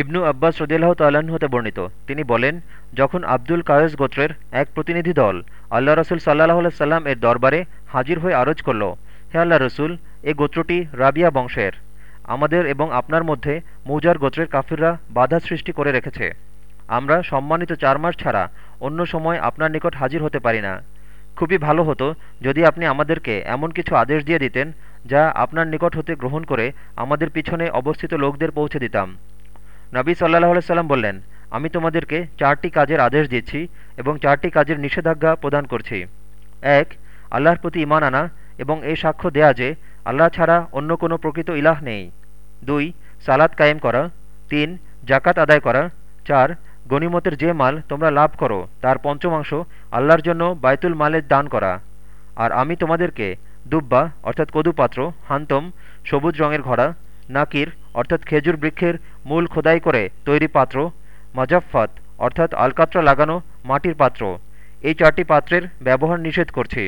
ইবনু আব্বাস রদিয়াল্লাহ তাল্লাহ্ন হতে বর্ণিত। তিনি বলেন, যখন আব্দুল কায়েস গোত্রের এক প্রতিনিধি দল আল্লাহ রসুল সাল্লাহ সাল্লাম এর দরবারে হাজির হয়ে আরজ করল, হে আল্লাহ রসুল, এ গোত্রটি রাবিয়া বংশের। আমাদের এবং আপনার মধ্যে মৌজার গোত্রের কাফিররা বাধা সৃষ্টি করে রেখেছে। আমরা সম্মানিত চার মাস ছাড়া অন্য সময় আপনার নিকট হাজির হতে পারি না। খুবই ভালো হতো যদি আপনি আমাদেরকে এমন কিছু আদেশ দিয়ে দিতেন, যা আপনার নিকট হতে গ্রহণ করে আমাদের পিছনে অবস্থিত লোকদের পৌঁছে দিতাম। নবী সাল্লাহ সাল্লাম বললেন, আমি তোমাদেরকে চারটি কাজের আদেশ দিচ্ছি এবং চারটি কাজের নিষেধাজ্ঞা প্রদান করছি। এক, আল্লাহর প্রতি ইমান আনা এবং এই সাক্ষ্য দেয়া যে, আল্লাহ ছাড়া অন্য কোনো প্রকৃত ইলাহ নেই। দুই সালাদ কায়েম করা। তিন জাকাত আদায় করা। চার, গনিমতের যে মাল তোমরা লাভ করো, তার পঞ্চমাংশ আল্লাহর জন্য বায়তুল মালের দান করা। আর আমি তোমাদেরকে দুব্বা, অর্থাৎ কদুপাত্র, হান্তম, সবুজ রঙের ঘোড়া, নাকির, অর্থাৎ খেজুর বৃক্ষের মূল খোদাই করে তৈরি পাত্র, মাজাফফাত, অর্থাৎ আলকাত্রা লাগানো মাটির পাত্র। এই চারটি পাত্রের ব্যবহার নিষেধ করছি।